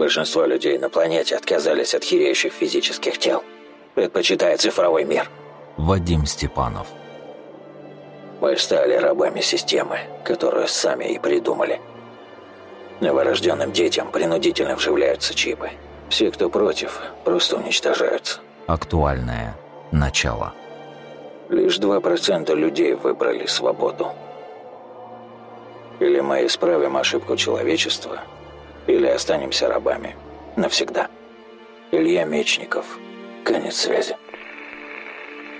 Большинство людей на планете отказались от хиреющих физических тел, предпочитая цифровой мир. Вадим Степанов. Мы стали рабами системы, которую сами и придумали. Новорожденным детям принудительно вживляются чипы. Все, кто против, просто уничтожаются. Актуальное начало. Лишь 2% людей выбрали свободу. Или мы исправим ошибку человечества, или останемся рабами. Навсегда. Илья Мечников. Конец связи.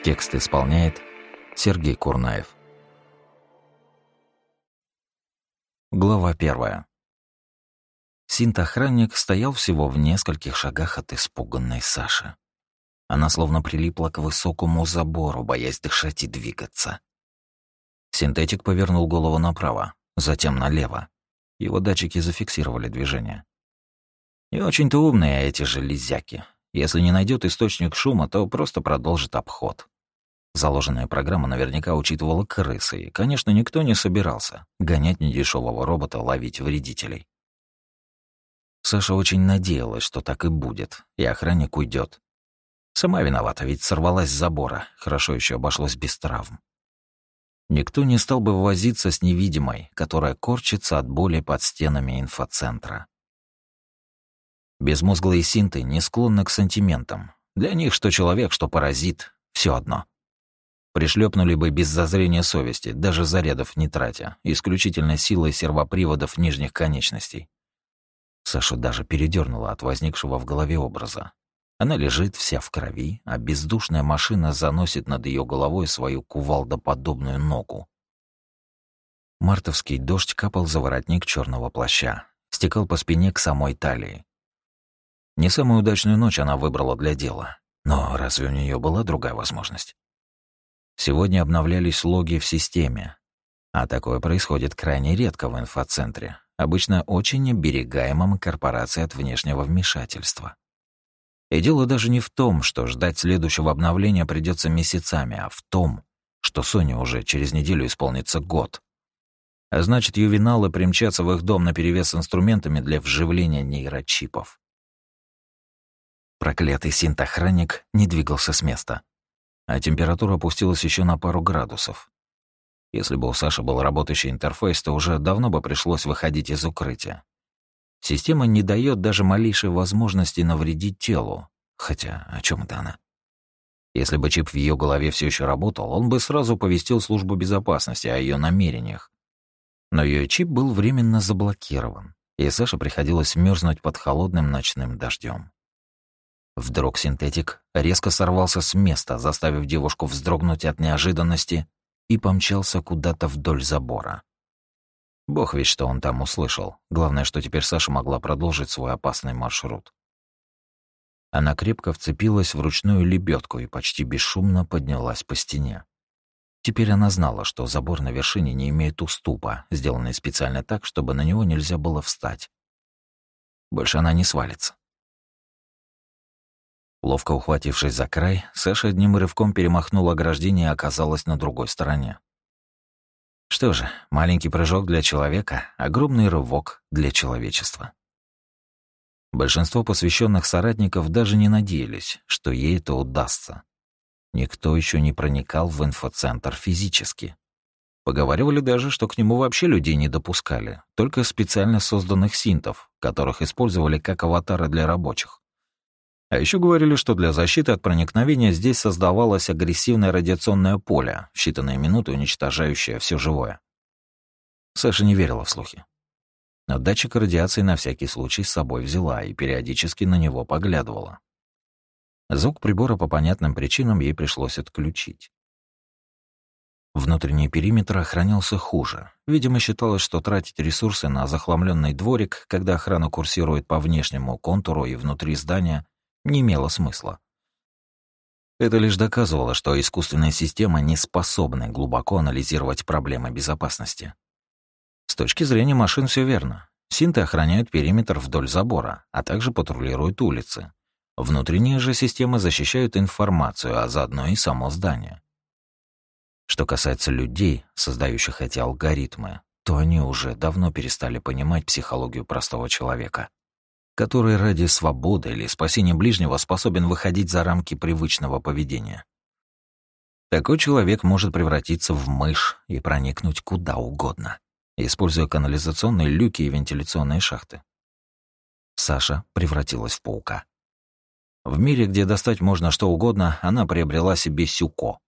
Текст исполняет Сергей Курнаев. Глава первая. Синт-охранник стоял всего в нескольких шагах от испуганной Саши. Она словно прилипла к высокому забору, боясь дышать и двигаться. Синтетик повернул голову направо, затем налево. Его датчики зафиксировали движение. И очень-то умные эти железяки. Если не найдет источник шума, то просто продолжит обход. Заложенная программа наверняка учитывала крысы, и, конечно, никто не собирался гонять недешевого робота ловить вредителей. Саша очень надеялась, что так и будет, и охранник уйдет. Сама виновата, ведь сорвалась с забора, хорошо еще обошлось без травм. Никто не стал бы возиться с невидимой, которая корчится от боли под стенами инфоцентра. Безмозглые синты не склонны к сантиментам. Для них что человек, что паразит — все одно. Пришлепнули бы без зазрения совести, даже зарядов не тратя, исключительно силой сервоприводов нижних конечностей. Сашу даже передернула от возникшего в голове образа. Она лежит вся в крови, а бездушная машина заносит над ее головой свою кувалдоподобную ногу. Мартовский дождь капал за воротник черного плаща, стекал по спине к самой талии. Не самую удачную ночь она выбрала для дела, но разве у нее была другая возможность? Сегодня обновлялись логи в системе, а такое происходит крайне редко в инфоцентре, обычно очень оберегаемом корпорацией от внешнего вмешательства. И дело даже не в том, что ждать следующего обновления придется месяцами, а в том, что Соне уже через неделю исполнится год. А значит, ювеналы примчатся в их дом наперевес инструментами для вживления нейрочипов. Проклятый синтохранник не двигался с места, а температура опустилась еще на пару градусов. Если бы у Саши был работающий интерфейс, то уже давно бы пришлось выходить из укрытия. Система не дает даже малейшей возможности навредить телу. Хотя, о чем это она? Если бы чип в ее голове все еще работал, он бы сразу повестил службу безопасности о ее намерениях. Но ее чип был временно заблокирован, и Саше приходилось мерзнуть под холодным ночным дождем. Вдруг синтетик резко сорвался с места, заставив девушку вздрогнуть от неожиданности и помчался куда-то вдоль забора. Бог ведь что он там услышал. Главное, что теперь Саша могла продолжить свой опасный маршрут. Она крепко вцепилась в ручную лебедку и почти бесшумно поднялась по стене. Теперь она знала, что забор на вершине не имеет уступа, сделанный специально так, чтобы на него нельзя было встать. Больше она не свалится. Ловко ухватившись за край, Саша одним рывком перемахнула ограждение и оказалась на другой стороне. Что же, маленький прыжок для человека, огромный рывок для человечества. Большинство посвященных соратников даже не надеялись, что ей это удастся. Никто еще не проникал в инфоцентр физически. Поговаривали даже, что к нему вообще людей не допускали, только специально созданных синтов, которых использовали как аватары для рабочих. А еще говорили, что для защиты от проникновения здесь создавалось агрессивное радиационное поле, в считанные минуты уничтожающее все живое. Саша не верила в слухи. Но датчик радиации на всякий случай с собой взяла и периодически на него поглядывала. Звук прибора по понятным причинам ей пришлось отключить. Внутренний периметр охранялся хуже. Видимо, считалось, что тратить ресурсы на захламленный дворик, когда охрана курсирует по внешнему контуру и внутри здания, не имело смысла. Это лишь доказывало, что искусственная система не способна глубоко анализировать проблемы безопасности. С точки зрения машин все верно. Синты охраняют периметр вдоль забора, а также патрулируют улицы. Внутренние же системы защищают информацию, а заодно и само здание. Что касается людей, создающих эти алгоритмы, то они уже давно перестали понимать психологию простого человека который ради свободы или спасения ближнего способен выходить за рамки привычного поведения. Такой человек может превратиться в мышь и проникнуть куда угодно, используя канализационные люки и вентиляционные шахты. Саша превратилась в паука. В мире, где достать можно что угодно, она приобрела себе сюко.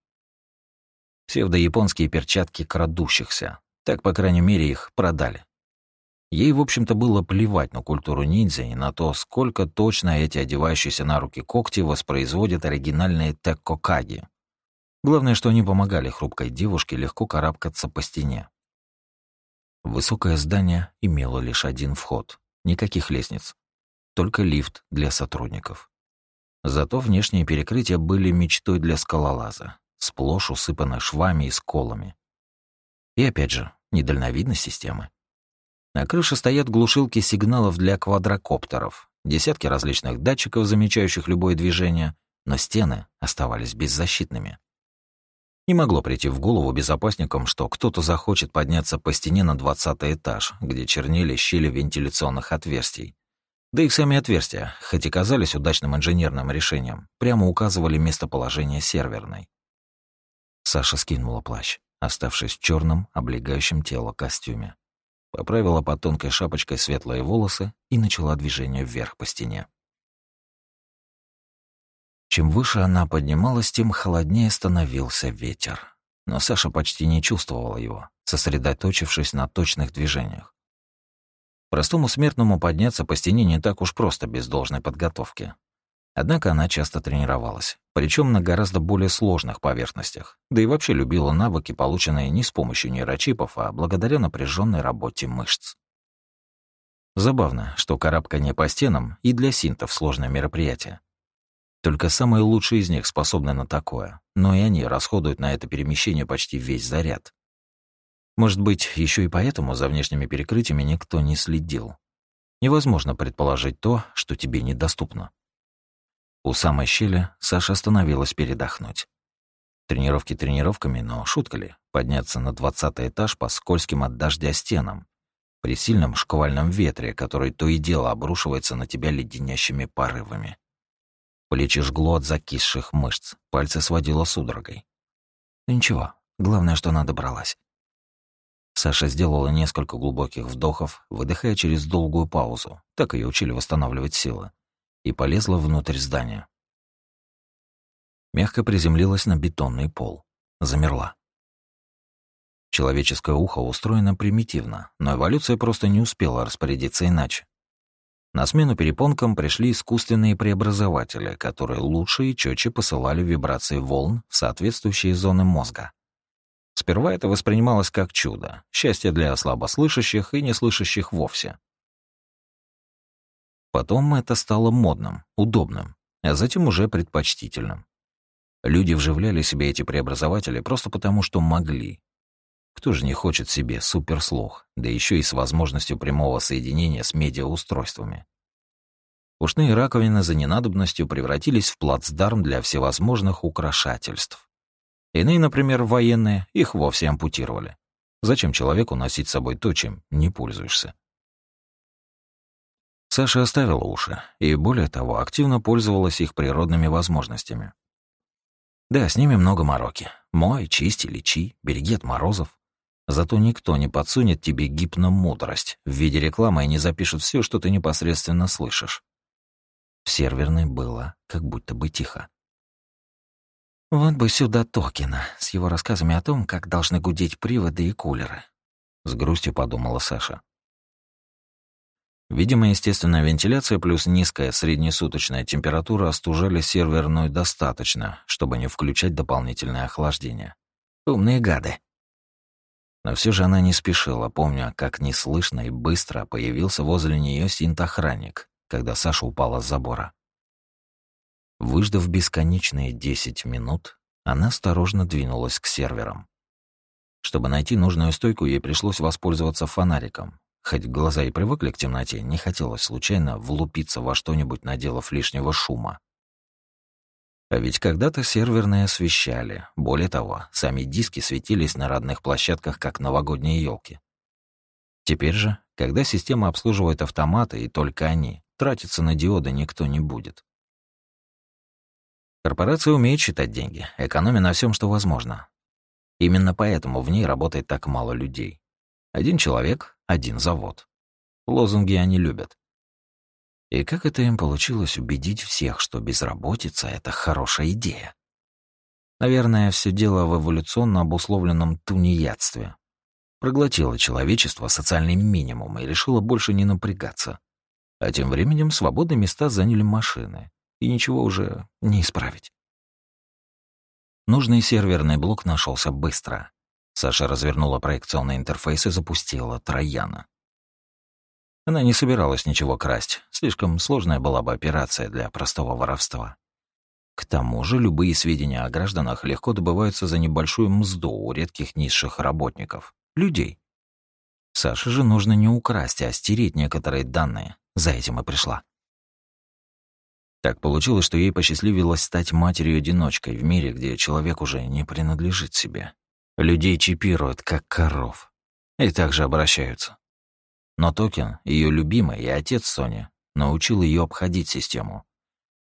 Псевдояпонские перчатки крадущихся. Так, по крайней мере, их продали. Ей, в общем-то, было плевать на культуру ниндзя и на то, сколько точно эти одевающиеся на руки когти воспроизводят оригинальные теккокаги. Главное, что они помогали хрупкой девушке легко карабкаться по стене. Высокое здание имело лишь один вход, никаких лестниц, только лифт для сотрудников. Зато внешние перекрытия были мечтой для скалолаза, сплошь усыпаны швами и сколами. И опять же, недальновидность системы. На крыше стоят глушилки сигналов для квадрокоптеров, десятки различных датчиков, замечающих любое движение, но стены оставались беззащитными. Не могло прийти в голову безопасникам, что кто-то захочет подняться по стене на двадцатый этаж, где чернели щели вентиляционных отверстий. Да и сами отверстия, хоть и казались удачным инженерным решением, прямо указывали местоположение серверной. Саша скинула плащ, оставшись в черном, облегающем тело костюме поправила под тонкой шапочкой светлые волосы и начала движение вверх по стене. Чем выше она поднималась, тем холоднее становился ветер. Но Саша почти не чувствовала его, сосредоточившись на точных движениях. Простому смертному подняться по стене не так уж просто без должной подготовки. Однако она часто тренировалась, причем на гораздо более сложных поверхностях, да и вообще любила навыки, полученные не с помощью нейрочипов, а благодаря напряженной работе мышц. Забавно, что карабкание по стенам и для синтов сложное мероприятие. Только самые лучшие из них способны на такое, но и они расходуют на это перемещение почти весь заряд. Может быть, еще и поэтому за внешними перекрытиями никто не следил. Невозможно предположить то, что тебе недоступно. У самой щели Саша остановилась передохнуть. Тренировки тренировками, но шутка ли, подняться на двадцатый этаж по скользким от дождя стенам, при сильном шквальном ветре, который то и дело обрушивается на тебя леденящими порывами. Плечи жгло от закисших мышц, пальцы сводило судорогой. ничего, главное, что она добралась. Саша сделала несколько глубоких вдохов, выдыхая через долгую паузу. Так ее учили восстанавливать силы и полезла внутрь здания. Мягко приземлилась на бетонный пол. Замерла. Человеческое ухо устроено примитивно, но эволюция просто не успела распорядиться иначе. На смену перепонкам пришли искусственные преобразователи, которые лучше и четче посылали вибрации волн в соответствующие зоны мозга. Сперва это воспринималось как чудо, счастье для слабослышащих и неслышащих вовсе. Потом это стало модным, удобным, а затем уже предпочтительным. Люди вживляли себе эти преобразователи просто потому, что могли. Кто же не хочет себе суперслух, да еще и с возможностью прямого соединения с медиаустройствами? Ушные раковины за ненадобностью превратились в плацдарм для всевозможных украшательств. Иные, например, военные, их вовсе ампутировали. Зачем человеку носить с собой то, чем не пользуешься? Саша оставила уши и, более того, активно пользовалась их природными возможностями. Да, с ними много мороки. Мой, чисти, лечи, береги от морозов. Зато никто не подсунет тебе гипномудрость в виде рекламы и не запишет все, что ты непосредственно слышишь. В серверной было как будто бы тихо. Вот бы сюда Токина с его рассказами о том, как должны гудеть приводы и кулеры. С грустью подумала Саша. Видимо, естественная вентиляция плюс низкая среднесуточная температура остужали серверную достаточно, чтобы не включать дополнительное охлаждение. Умные гады. Но все же она не спешила, помня, как неслышно и быстро появился возле нее синт-охранник, когда Саша упала с забора. Выждав бесконечные десять минут, она осторожно двинулась к серверам. Чтобы найти нужную стойку, ей пришлось воспользоваться фонариком, Хоть глаза и привыкли к темноте, не хотелось случайно влупиться во что-нибудь, наделав лишнего шума. А ведь когда-то серверные освещали. Более того, сами диски светились на родных площадках, как новогодние елки. Теперь же, когда система обслуживает автоматы, и только они, тратиться на диоды никто не будет. Корпорация умеет считать деньги, экономя на всем, что возможно. Именно поэтому в ней работает так мало людей. Один человек — один завод. Лозунги они любят. И как это им получилось убедить всех, что безработица — это хорошая идея? Наверное, все дело в эволюционно обусловленном тунеядстве. Проглотило человечество социальный минимум и решило больше не напрягаться. А тем временем свободные места заняли машины, и ничего уже не исправить. Нужный серверный блок нашелся быстро. Саша развернула проекционный интерфейс и запустила Трояна. Она не собиралась ничего красть, слишком сложная была бы операция для простого воровства. К тому же любые сведения о гражданах легко добываются за небольшую мзду у редких низших работников, людей. Саше же нужно не украсть, а стереть некоторые данные. За этим и пришла. Так получилось, что ей посчастливилось стать матерью-одиночкой в мире, где человек уже не принадлежит себе. Людей чипируют, как коров. И так же обращаются. Но Токен, ее любимый и отец Сони, научил ее обходить систему.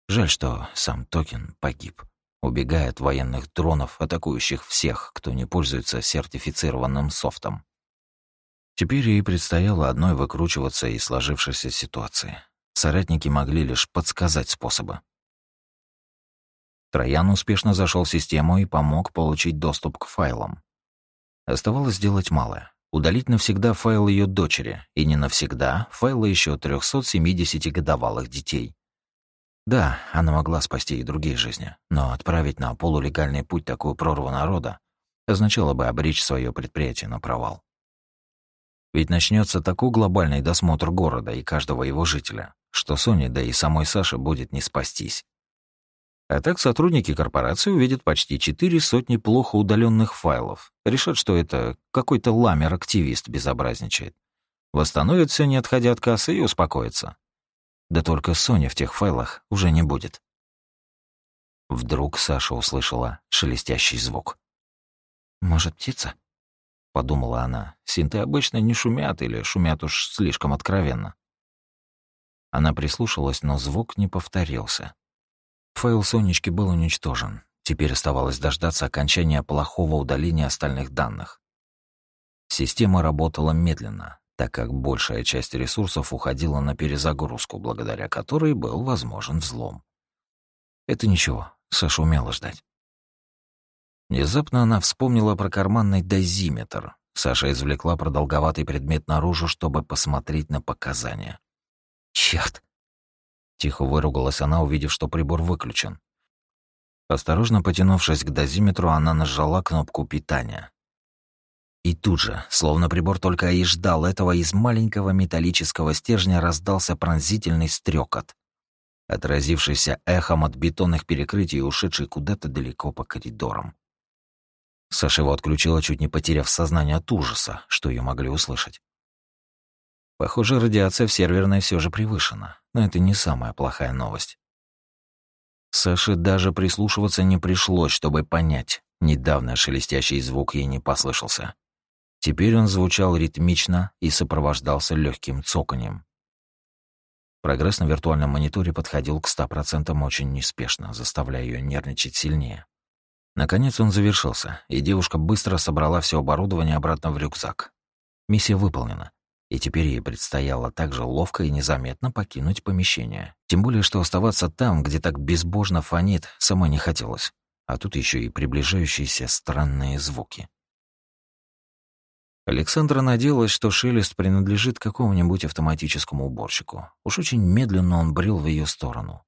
Жаль, что сам Токен погиб, убегая от военных дронов, атакующих всех, кто не пользуется сертифицированным софтом. Теперь ей предстояло одной выкручиваться из сложившейся ситуации. Соратники могли лишь подсказать способы. Троян успешно зашел в систему и помог получить доступ к файлам. Оставалось сделать малое удалить навсегда файл ее дочери и не навсегда файлы еще 370-годовалых детей. Да, она могла спасти и другие жизни, но отправить на полулегальный путь такую прорву народа означало бы обречь свое предприятие на провал. Ведь начнется такой глобальный досмотр города и каждого его жителя, что Соне, да и самой Саше будет не спастись. А так сотрудники корпорации увидят почти четыре сотни плохо удаленных файлов, решат, что это какой-то ламер-активист безобразничает. Восстановят все, не отходя от кассы, и успокоятся. Да только Сони в тех файлах уже не будет. Вдруг Саша услышала шелестящий звук. «Может, птица?» — подумала она. «Синты обычно не шумят или шумят уж слишком откровенно». Она прислушалась, но звук не повторился. Файл Сонечки был уничтожен. Теперь оставалось дождаться окончания плохого удаления остальных данных. Система работала медленно, так как большая часть ресурсов уходила на перезагрузку, благодаря которой был возможен взлом. Это ничего, Саша умела ждать. Внезапно она вспомнила про карманный дозиметр. Саша извлекла продолговатый предмет наружу, чтобы посмотреть на показания. Черт! Тихо выругалась она, увидев, что прибор выключен. Осторожно потянувшись к дозиметру, она нажала кнопку питания. И тут же, словно прибор только и ждал этого, из маленького металлического стержня раздался пронзительный стрекот, отразившийся эхом от бетонных перекрытий ушедший куда-то далеко по коридорам. Саша его отключила, чуть не потеряв сознание от ужаса, что ее могли услышать. Похоже, радиация в серверной все же превышена, но это не самая плохая новость. Саше даже прислушиваться не пришлось, чтобы понять. Недавно шелестящий звук ей не послышался. Теперь он звучал ритмично и сопровождался легким цоканьем. Прогресс на виртуальном мониторе подходил к 100% очень неспешно, заставляя ее нервничать сильнее. Наконец он завершился, и девушка быстро собрала все оборудование обратно в рюкзак. Миссия выполнена и теперь ей предстояло также ловко и незаметно покинуть помещение. Тем более, что оставаться там, где так безбожно фонит, самой не хотелось. А тут еще и приближающиеся странные звуки. Александра надеялась, что шелест принадлежит какому-нибудь автоматическому уборщику. Уж очень медленно он брел в ее сторону.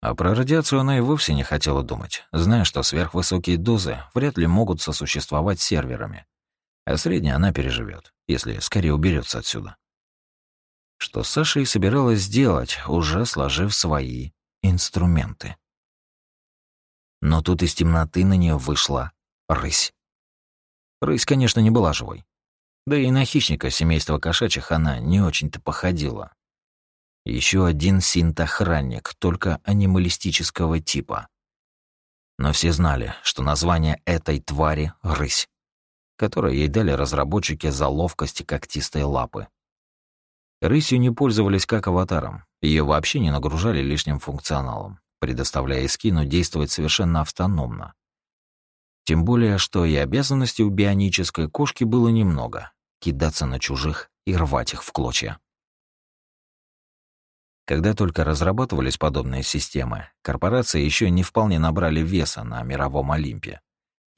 А про радиацию она и вовсе не хотела думать, зная, что сверхвысокие дозы вряд ли могут сосуществовать с серверами, а средняя она переживет, если скорее уберется отсюда. Что Саша и собиралась сделать, уже сложив свои инструменты. Но тут из темноты на нее вышла рысь. Рысь, конечно, не была живой. Да и на хищника семейства кошачьих она не очень-то походила. Еще один синт-охранник, только анималистического типа. Но все знали, что название этой твари — рысь которое ей дали разработчики за ловкость и когтистые лапы. Рысью не пользовались как аватаром, ее вообще не нагружали лишним функционалом, предоставляя Искину действовать совершенно автономно. Тем более, что и обязанностей у бионической кошки было немного — кидаться на чужих и рвать их в клочья. Когда только разрабатывались подобные системы, корпорации еще не вполне набрали веса на мировом Олимпе,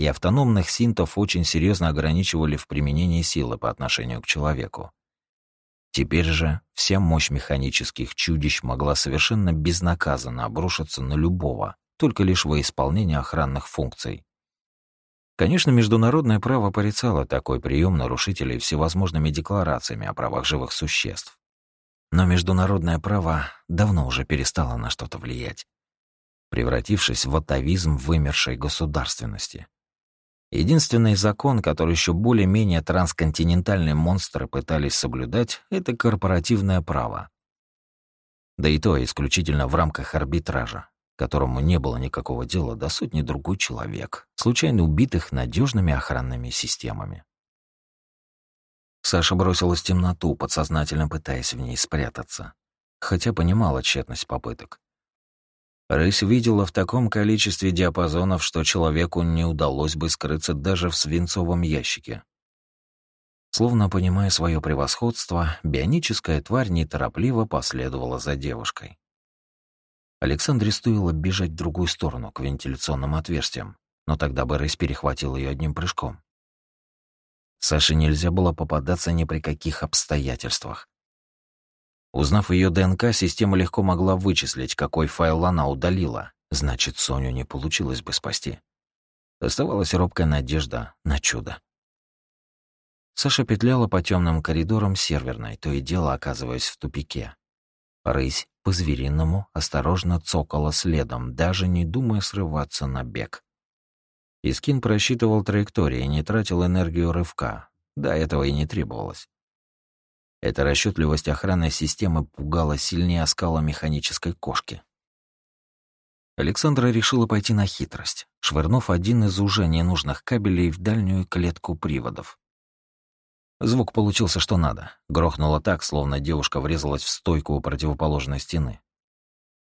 и автономных синтов очень серьезно ограничивали в применении силы по отношению к человеку. Теперь же вся мощь механических чудищ могла совершенно безнаказанно обрушиться на любого, только лишь во исполнение охранных функций. Конечно, международное право порицало такой прием нарушителей всевозможными декларациями о правах живых существ. Но международное право давно уже перестало на что-то влиять, превратившись в атовизм вымершей государственности. Единственный закон, который еще более-менее трансконтинентальные монстры пытались соблюдать, это корпоративное право. Да и то исключительно в рамках арбитража, которому не было никакого дела до сотни другой человек, случайно убитых надежными охранными системами. Саша бросилась в темноту, подсознательно пытаясь в ней спрятаться, хотя понимала тщетность попыток. Рысь видела в таком количестве диапазонов, что человеку не удалось бы скрыться даже в свинцовом ящике. Словно понимая свое превосходство, бионическая тварь неторопливо последовала за девушкой. Александре стоило бежать в другую сторону, к вентиляционным отверстиям, но тогда бы Рысь перехватил ее одним прыжком. Саше нельзя было попадаться ни при каких обстоятельствах. Узнав ее ДНК, система легко могла вычислить, какой файл она удалила. Значит, Соню не получилось бы спасти. Оставалась робкая надежда на чудо. Саша петляла по темным коридорам серверной, то и дело оказываясь в тупике. Рысь по-звериному осторожно цокала следом, даже не думая срываться на бег. Искин просчитывал траектории и не тратил энергию рывка. Да, этого и не требовалось. Эта расчетливость охранной системы пугала сильнее оскала механической кошки. Александра решила пойти на хитрость, швырнув один из уже ненужных кабелей в дальнюю клетку приводов. Звук получился что надо. Грохнуло так, словно девушка врезалась в стойку у противоположной стены.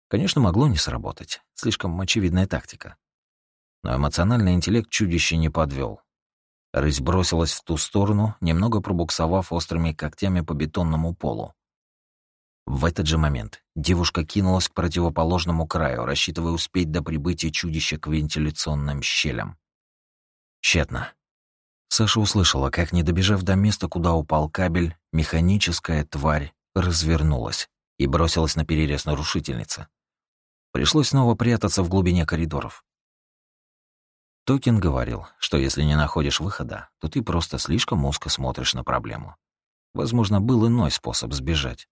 Конечно, могло не сработать. Слишком очевидная тактика. Но эмоциональный интеллект чудище не подвел. Рысь бросилась в ту сторону, немного пробуксовав острыми когтями по бетонному полу. В этот же момент девушка кинулась к противоположному краю, рассчитывая успеть до прибытия чудища к вентиляционным щелям. Тщетно. Саша услышала, как, не добежав до места, куда упал кабель, механическая тварь развернулась и бросилась на перерез нарушительницы. Пришлось снова прятаться в глубине коридоров. Токин говорил, что если не находишь выхода, то ты просто слишком узко смотришь на проблему. Возможно, был иной способ сбежать.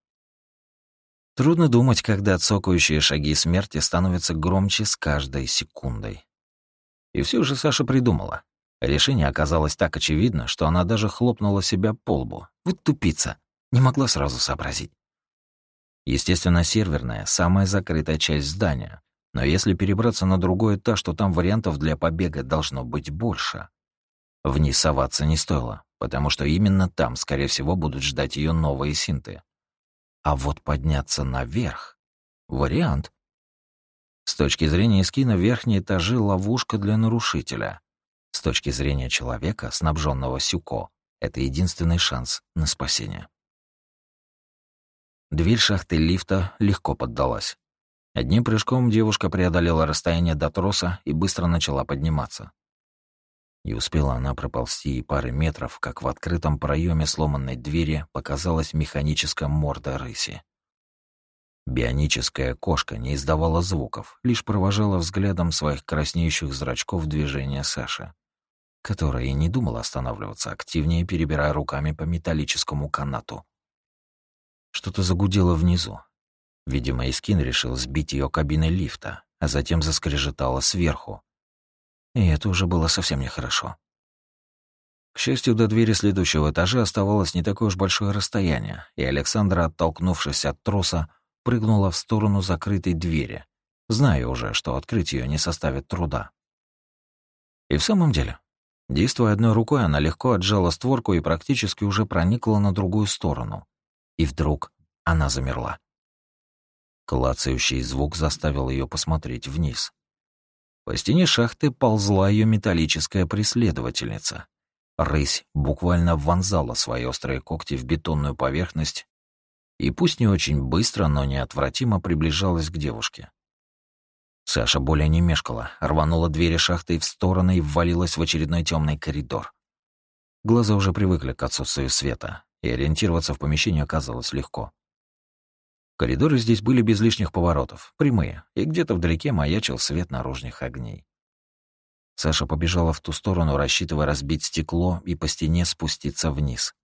Трудно думать, когда цокающие шаги смерти становятся громче с каждой секундой. И все же Саша придумала. Решение оказалось так очевидно, что она даже хлопнула себя по лбу. Вот тупица. Не могла сразу сообразить. Естественно, серверная — самая закрытая часть здания, но если перебраться на другой этаж, то там вариантов для побега должно быть больше. Вниз соваться не стоило, потому что именно там, скорее всего, будут ждать ее новые синты. А вот подняться наверх — вариант. С точки зрения скина, верхние этажи — ловушка для нарушителя. С точки зрения человека, снабженного сюко, это единственный шанс на спасение. Дверь шахты лифта легко поддалась. Одним прыжком девушка преодолела расстояние до троса и быстро начала подниматься. И успела она проползти и пары метров, как в открытом проеме сломанной двери показалась механическая морда рыси. Бионическая кошка не издавала звуков, лишь провожала взглядом своих краснеющих зрачков движения Саши, которая и не думала останавливаться, активнее перебирая руками по металлическому канату. Что-то загудело внизу, Видимо, Искин решил сбить ее кабиной лифта, а затем заскрежетало сверху. И это уже было совсем нехорошо. К счастью, до двери следующего этажа оставалось не такое уж большое расстояние, и Александра, оттолкнувшись от троса, прыгнула в сторону закрытой двери, зная уже, что открыть ее не составит труда. И в самом деле, действуя одной рукой, она легко отжала створку и практически уже проникла на другую сторону. И вдруг она замерла. Клацающий звук заставил ее посмотреть вниз. По стене шахты ползла ее металлическая преследовательница. Рысь буквально вонзала свои острые когти в бетонную поверхность и пусть не очень быстро, но неотвратимо приближалась к девушке. Саша более не мешкала, рванула двери шахты в стороны и ввалилась в очередной темный коридор. Глаза уже привыкли к отсутствию света, и ориентироваться в помещении оказалось легко. Коридоры здесь были без лишних поворотов, прямые, и где-то вдалеке маячил свет наружных огней. Саша побежала в ту сторону, рассчитывая разбить стекло и по стене спуститься вниз.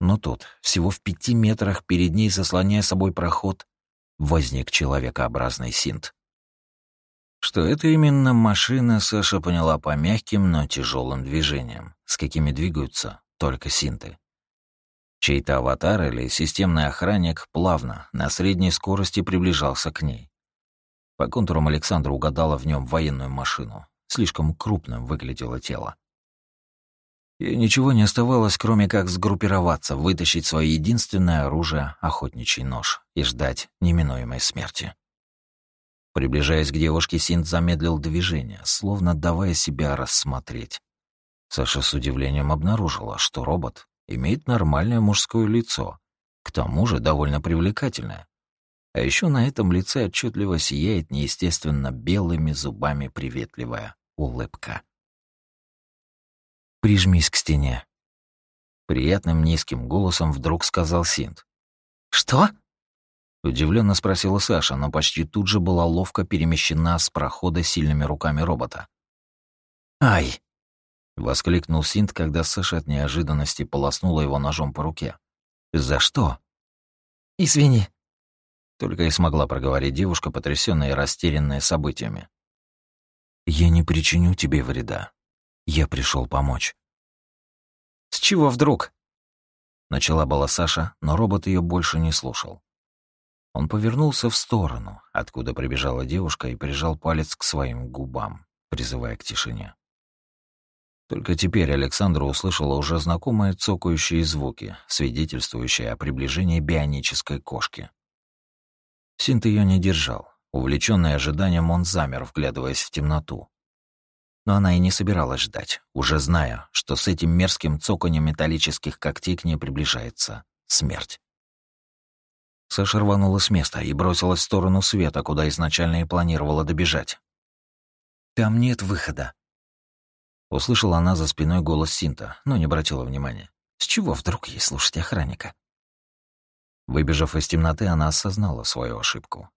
Но тут, всего в пяти метрах перед ней, заслоняя собой проход, возник человекообразный синт. Что это именно машина, Саша поняла по мягким, но тяжелым движениям, с какими двигаются только синты. Чей-то аватар или системный охранник плавно, на средней скорости приближался к ней. По контурам Александра угадала в нем военную машину. Слишком крупным выглядело тело. И ничего не оставалось, кроме как сгруппироваться, вытащить свое единственное оружие — охотничий нож — и ждать неминуемой смерти. Приближаясь к девушке, Синт замедлил движение, словно давая себя рассмотреть. Саша с удивлением обнаружила, что робот имеет нормальное мужское лицо, к тому же довольно привлекательное. А еще на этом лице отчетливо сияет неестественно белыми зубами приветливая улыбка. «Прижмись к стене», — приятным низким голосом вдруг сказал Синт. «Что?» Удивленно спросила Саша, но почти тут же была ловко перемещена с прохода сильными руками робота. «Ай!» — воскликнул Синт, когда Саша от неожиданности полоснула его ножом по руке. «За что?» «Извини». Только и смогла проговорить девушка, потрясённая и растерянная событиями. «Я не причиню тебе вреда. Я пришел помочь». «С чего вдруг?» Начала была Саша, но робот ее больше не слушал. Он повернулся в сторону, откуда прибежала девушка, и прижал палец к своим губам, призывая к тишине. Только теперь Александра услышала уже знакомые цокающие звуки, свидетельствующие о приближении бионической кошки. Синт ее не держал. Увлеченный ожиданием, он замер, вглядываясь в темноту. Но она и не собиралась ждать, уже зная, что с этим мерзким цоканьем металлических когтей к ней приближается смерть. Саша рванула с места и бросилась в сторону света, куда изначально и планировала добежать. «Там нет выхода». Услышала она за спиной голос Синта, но не обратила внимания. С чего вдруг ей слушать охранника? Выбежав из темноты, она осознала свою ошибку.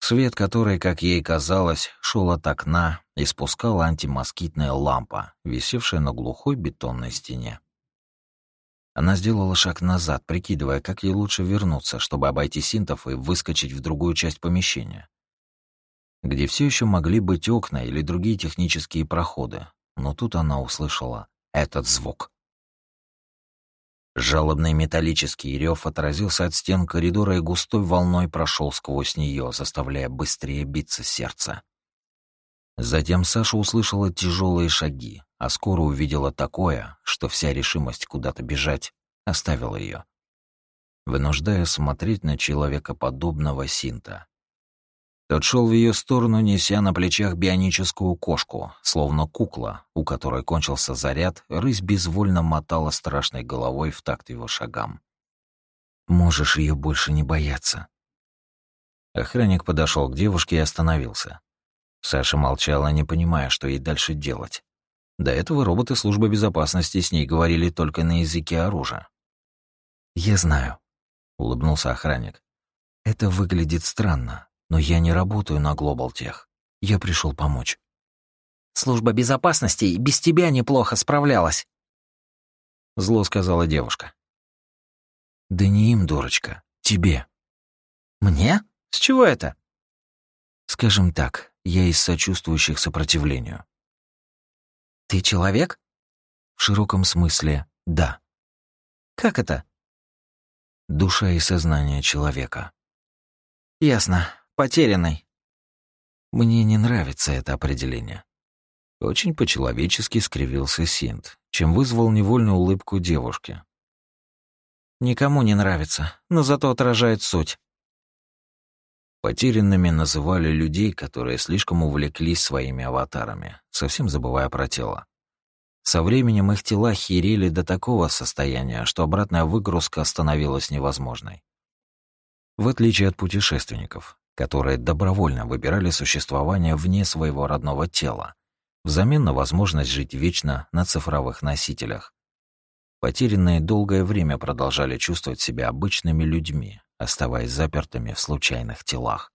Свет, который, как ей казалось, шел от окна, испускала антимоскитная лампа, висевшая на глухой бетонной стене. Она сделала шаг назад, прикидывая, как ей лучше вернуться, чтобы обойти синтов и выскочить в другую часть помещения, где все еще могли быть окна или другие технические проходы, но тут она услышала этот звук. Жалобный металлический рев отразился от стен коридора и густой волной прошел сквозь нее, заставляя быстрее биться сердце. Затем Саша услышала тяжелые шаги, а скоро увидела такое, что вся решимость куда-то бежать оставила ее, вынуждая смотреть на человека подобного Синта. Тот шел в ее сторону, неся на плечах бионическую кошку, словно кукла, у которой кончился заряд, рысь безвольно мотала страшной головой в такт его шагам. «Можешь ее больше не бояться». Охранник подошел к девушке и остановился. Саша молчала, не понимая, что ей дальше делать. До этого роботы службы безопасности с ней говорили только на языке оружия. «Я знаю», — улыбнулся охранник. «Это выглядит странно, но я не работаю на Глобалтех. Я пришел помочь». «Служба безопасности и без тебя неплохо справлялась», — зло сказала девушка. «Да не им, дурочка, тебе». «Мне? С чего это?» «Скажем так, я из сочувствующих сопротивлению. «Ты человек?» В широком смысле «да». «Как это?» Душа и сознание человека. «Ясно. Потерянный». Мне не нравится это определение. Очень по-человечески скривился Синт, чем вызвал невольную улыбку девушки. Никому не нравится, но зато отражает суть. Потерянными называли людей, которые слишком увлеклись своими аватарами, совсем забывая про тело. Со временем их тела херели до такого состояния, что обратная выгрузка становилась невозможной. В отличие от путешественников, которые добровольно выбирали существование вне своего родного тела, взамен на возможность жить вечно на цифровых носителях. Потерянные долгое время продолжали чувствовать себя обычными людьми, оставаясь запертыми в случайных телах.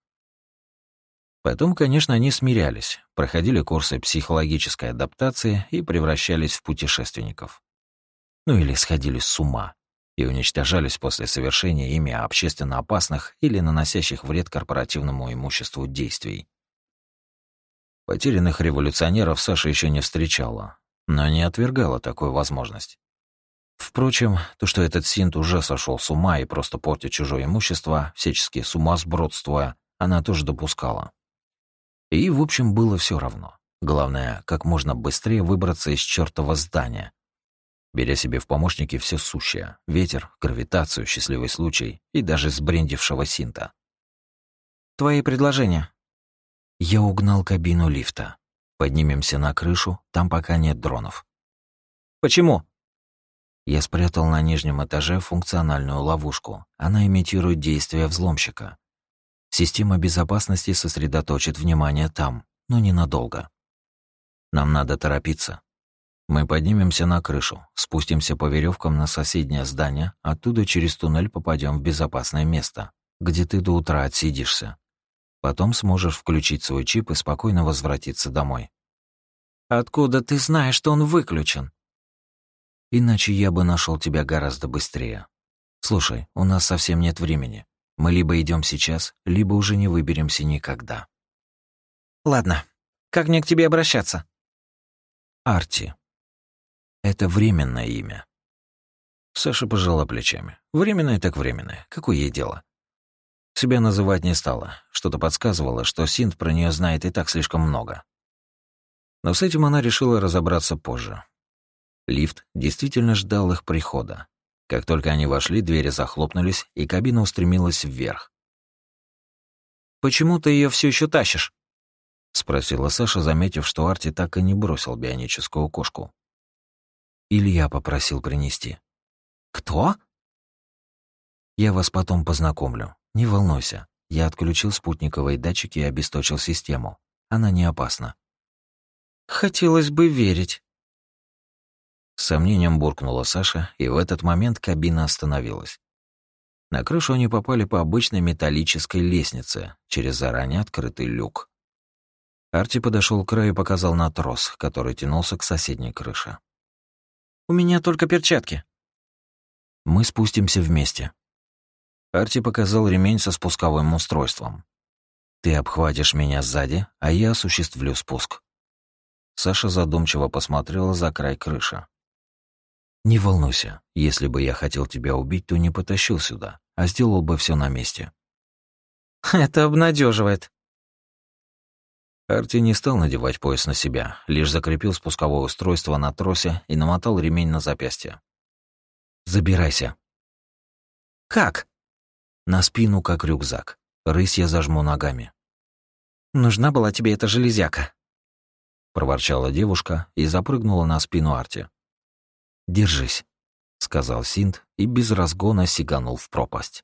Потом, конечно, они смирялись, проходили курсы психологической адаптации и превращались в путешественников. Ну или сходили с ума и уничтожались после совершения ими общественно опасных или наносящих вред корпоративному имуществу действий. Потерянных революционеров Саша еще не встречала, но не отвергала такую возможность. Впрочем, то, что этот синт уже сошел с ума и просто портит чужое имущество, всячески с ума сбродствуя, она тоже допускала. И, в общем, было все равно. Главное, как можно быстрее выбраться из чертова здания. Беря себе в помощники все сущее — ветер, гравитацию, счастливый случай и даже сбрендившего синта. «Твои предложения?» Я угнал кабину лифта. Поднимемся на крышу, там пока нет дронов. «Почему?» Я спрятал на нижнем этаже функциональную ловушку. Она имитирует действия взломщика. Система безопасности сосредоточит внимание там, но ненадолго. Нам надо торопиться. Мы поднимемся на крышу, спустимся по веревкам на соседнее здание, оттуда через туннель попадем в безопасное место, где ты до утра отсидишься. Потом сможешь включить свой чип и спокойно возвратиться домой. Откуда ты знаешь, что он выключен? Иначе я бы нашел тебя гораздо быстрее. Слушай, у нас совсем нет времени. Мы либо идем сейчас, либо уже не выберемся никогда. Ладно. Как мне к тебе обращаться? Арти. Это временное имя. Саша пожала плечами. Временное так временное. Какое ей дело? Себя называть не стала. Что-то подсказывало, что Синт про нее знает и так слишком много. Но с этим она решила разобраться позже. Лифт действительно ждал их прихода. Как только они вошли, двери захлопнулись, и кабина устремилась вверх. «Почему ты ее все еще тащишь?» — спросила Саша, заметив, что Арти так и не бросил бионическую кошку. Илья попросил принести. «Кто?» «Я вас потом познакомлю. Не волнуйся. Я отключил спутниковые датчики и обесточил систему. Она не опасна». «Хотелось бы верить». С сомнением буркнула Саша, и в этот момент кабина остановилась. На крышу они попали по обычной металлической лестнице, через заранее открытый люк. Арти подошел к краю и показал на трос, который тянулся к соседней крыше. «У меня только перчатки». «Мы спустимся вместе». Арти показал ремень со спусковым устройством. «Ты обхватишь меня сзади, а я осуществлю спуск». Саша задумчиво посмотрела за край крыши. Не волнуйся, если бы я хотел тебя убить, то не потащил сюда, а сделал бы все на месте. Это обнадеживает. Арти не стал надевать пояс на себя, лишь закрепил спусковое устройство на тросе и намотал ремень на запястье. «Забирайся». «Как?» «На спину, как рюкзак. Рысь я зажму ногами». «Нужна была тебе эта железяка», — проворчала девушка и запрыгнула на спину Арти. «Держись», — сказал Синт и без разгона сиганул в пропасть.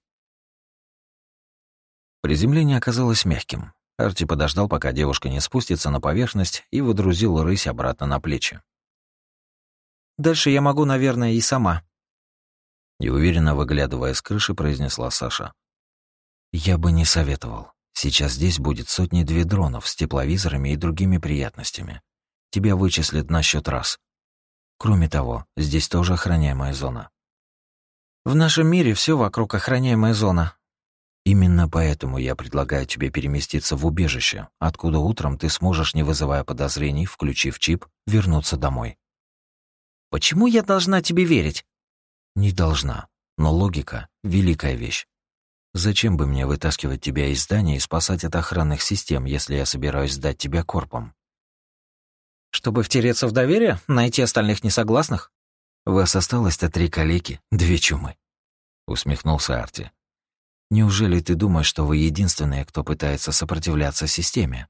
Приземление оказалось мягким. Арти подождал, пока девушка не спустится на поверхность, и выдрузил рысь обратно на плечи. «Дальше я могу, наверное, и сама», — неуверенно выглядывая с крыши, произнесла Саша. «Я бы не советовал. Сейчас здесь будет сотни-две дронов с тепловизорами и другими приятностями. Тебя вычислят на счет раз. Кроме того, здесь тоже охраняемая зона. В нашем мире все вокруг охраняемая зона. Именно поэтому я предлагаю тебе переместиться в убежище, откуда утром ты сможешь, не вызывая подозрений, включив чип, вернуться домой. Почему я должна тебе верить? Не должна, но логика — великая вещь. Зачем бы мне вытаскивать тебя из здания и спасать от охранных систем, если я собираюсь сдать тебя корпом? Чтобы втереться в доверие? Найти остальных несогласных? Вас осталось-то три калеки, две чумы. усмехнулся Арти. Неужели ты думаешь, что вы единственные, кто пытается сопротивляться системе?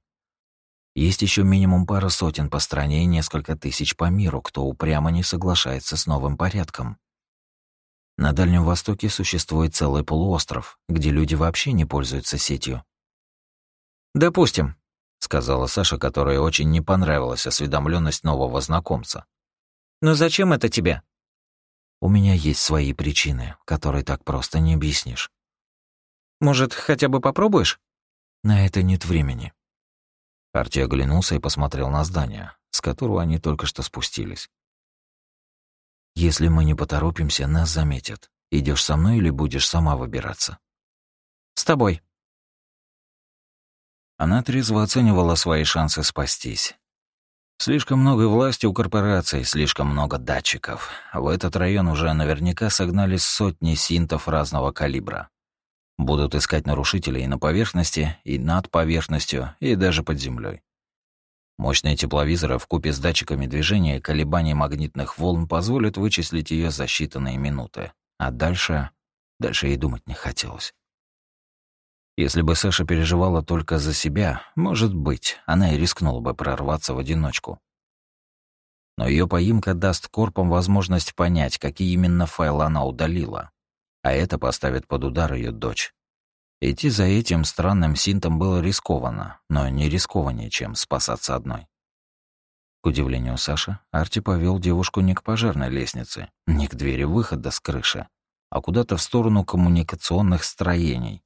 Есть еще минимум пара сотен по стране и несколько тысяч по миру, кто упрямо не соглашается с новым порядком. На Дальнем Востоке существует целый полуостров, где люди вообще не пользуются сетью. «Допустим», — сказала Саша, которой очень не понравилась осведомленность нового знакомца. «Но зачем это тебе?» «У меня есть свои причины, которые так просто не объяснишь». «Может, хотя бы попробуешь?» «На это нет времени». Арти оглянулся и посмотрел на здание, с которого они только что спустились. «Если мы не поторопимся, нас заметят. Идешь со мной или будешь сама выбираться?» «С тобой», она трезво оценивала свои шансы спастись. Слишком много власти у корпораций, слишком много датчиков. В этот район уже наверняка согнались сотни синтов разного калибра. Будут искать нарушителей и на поверхности, и над поверхностью, и даже под землей. Мощные тепловизоры в купе с датчиками движения и колебаний магнитных волн позволят вычислить ее за считанные минуты. А дальше... Дальше ей думать не хотелось. Если бы Саша переживала только за себя, может быть, она и рискнула бы прорваться в одиночку. Но ее поимка даст корпам возможность понять, какие именно файлы она удалила, а это поставит под удар ее дочь. Идти за этим странным синтом было рискованно, но не рискованнее, чем спасаться одной. К удивлению Саши, Арти повел девушку не к пожарной лестнице, не к двери выхода с крыши, а куда-то в сторону коммуникационных строений,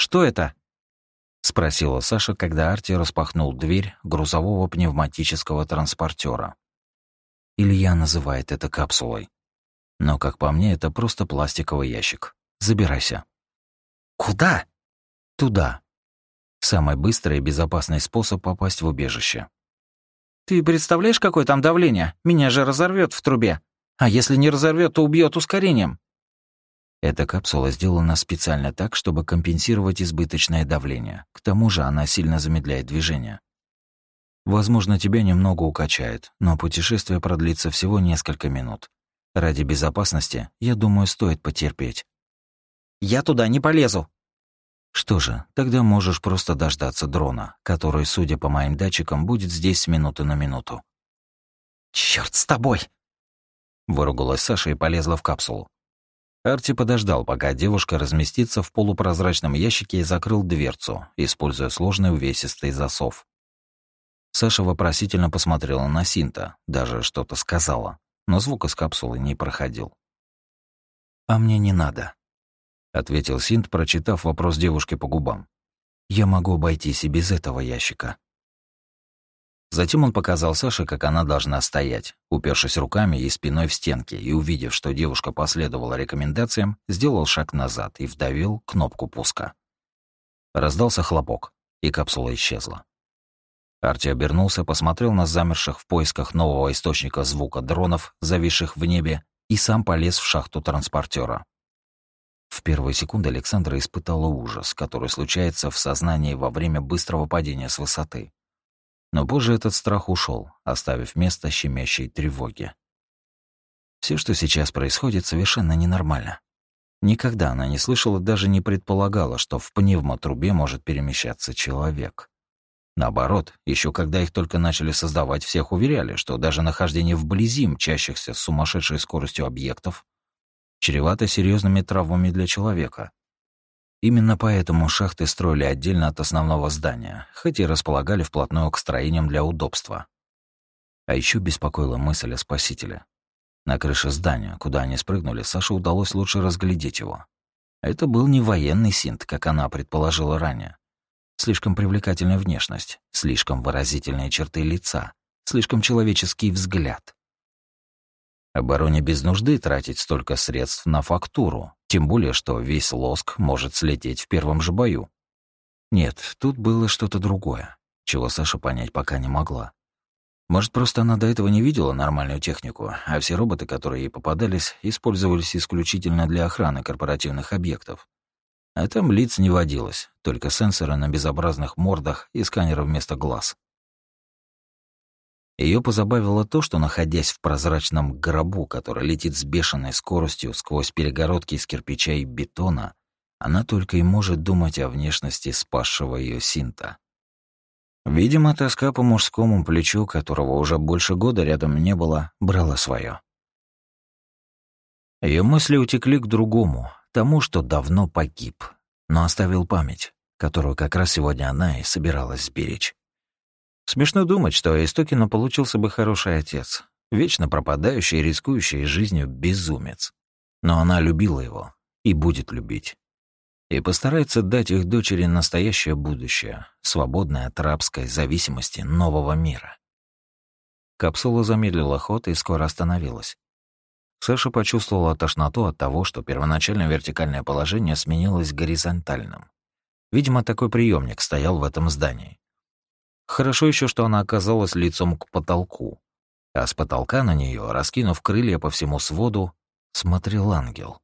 что это?» — спросила Саша, когда Арти распахнул дверь грузового пневматического транспортера. Илья называет это капсулой. Но, как по мне, это просто пластиковый ящик. Забирайся. «Куда?» «Туда. Самый быстрый и безопасный способ попасть в убежище». «Ты представляешь, какое там давление? Меня же разорвет в трубе. А если не разорвет, то убьет ускорением». Эта капсула сделана специально так, чтобы компенсировать избыточное давление. К тому же она сильно замедляет движение. Возможно, тебя немного укачает, но путешествие продлится всего несколько минут. Ради безопасности, я думаю, стоит потерпеть. Я туда не полезу. Что же, тогда можешь просто дождаться дрона, который, судя по моим датчикам, будет здесь с минуты на минуту. Черт с тобой! Выругалась Саша и полезла в капсулу. Арти подождал, пока девушка разместится в полупрозрачном ящике и закрыл дверцу, используя сложный увесистый засов. Саша вопросительно посмотрела на Синта, даже что-то сказала, но звук из капсулы не проходил. «А мне не надо», — ответил Синт, прочитав вопрос девушки по губам. «Я могу обойтись и без этого ящика». Затем он показал Саше, как она должна стоять, упершись руками и спиной в стенки, и, увидев, что девушка последовала рекомендациям, сделал шаг назад и вдавил кнопку пуска. Раздался хлопок, и капсула исчезла. Арти обернулся, посмотрел на замерших в поисках нового источника звука дронов, зависших в небе, и сам полез в шахту транспортера. В первые секунды Александра испытала ужас, который случается в сознании во время быстрого падения с высоты. Но позже этот страх ушел, оставив место щемящей тревоге. Все, что сейчас происходит, совершенно ненормально. Никогда она не слышала, даже не предполагала, что в пневмотрубе может перемещаться человек. Наоборот, еще когда их только начали создавать, всех уверяли, что даже нахождение вблизи мчащихся с сумасшедшей скоростью объектов чревато серьезными травмами для человека. Именно поэтому шахты строили отдельно от основного здания, хоть и располагали вплотную к строениям для удобства. А еще беспокоила мысль о спасителе. На крыше здания, куда они спрыгнули, Саше удалось лучше разглядеть его. Это был не военный синт, как она предположила ранее. Слишком привлекательная внешность, слишком выразительные черты лица, слишком человеческий взгляд. Обороне без нужды тратить столько средств на фактуру, тем более, что весь лоск может слететь в первом же бою. Нет, тут было что-то другое, чего Саша понять пока не могла. Может, просто она до этого не видела нормальную технику, а все роботы, которые ей попадались, использовались исключительно для охраны корпоративных объектов. А там лиц не водилось, только сенсоры на безобразных мордах и сканеры вместо глаз. Ее позабавило то, что, находясь в прозрачном гробу, который летит с бешеной скоростью сквозь перегородки из кирпича и бетона, она только и может думать о внешности спасшего ее Синта. Видимо, тоска по мужскому плечу, которого уже больше года рядом не было, брала свое. Ее мысли утекли к другому, тому, что давно погиб, но оставил память, которую как раз сегодня она и собиралась сберечь. Смешно думать, что Истокина получился бы хороший отец, вечно пропадающий и рискующий жизнью безумец. Но она любила его и будет любить. И постарается дать их дочери настоящее будущее, свободное от рабской зависимости нового мира. Капсула замедлила ход и скоро остановилась. Саша почувствовала тошноту от того, что первоначально вертикальное положение сменилось горизонтальным. Видимо, такой приемник стоял в этом здании. Хорошо еще, что она оказалась лицом к потолку, а с потолка на нее, раскинув крылья по всему своду, смотрел ангел.